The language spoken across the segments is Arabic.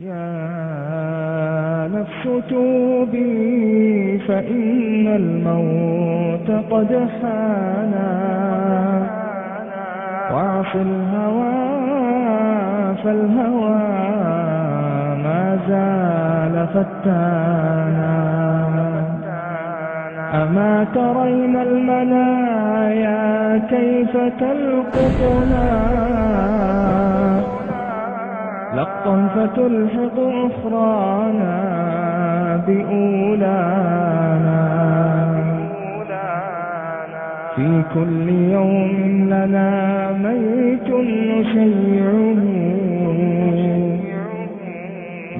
يا نفس توبي فإن الموت قد حانا. واعص الهوى فالهوى ما زال فتانا. أما ترين المنايا كيف تلقطنا؟ لقا فتلحق أخرانا بأولانا. في كل يوم لنا ميت نشيعه.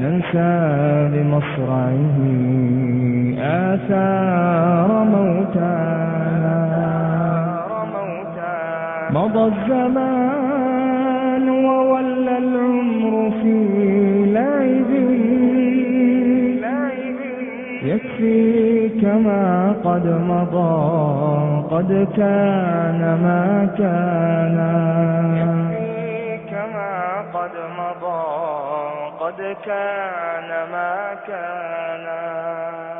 ننسى بمصرعه آثار موتانا. مضى الزمان وولى العمر. في لعب يكفيك ما قد مضى قد كان ما كان. قد كان ما كان.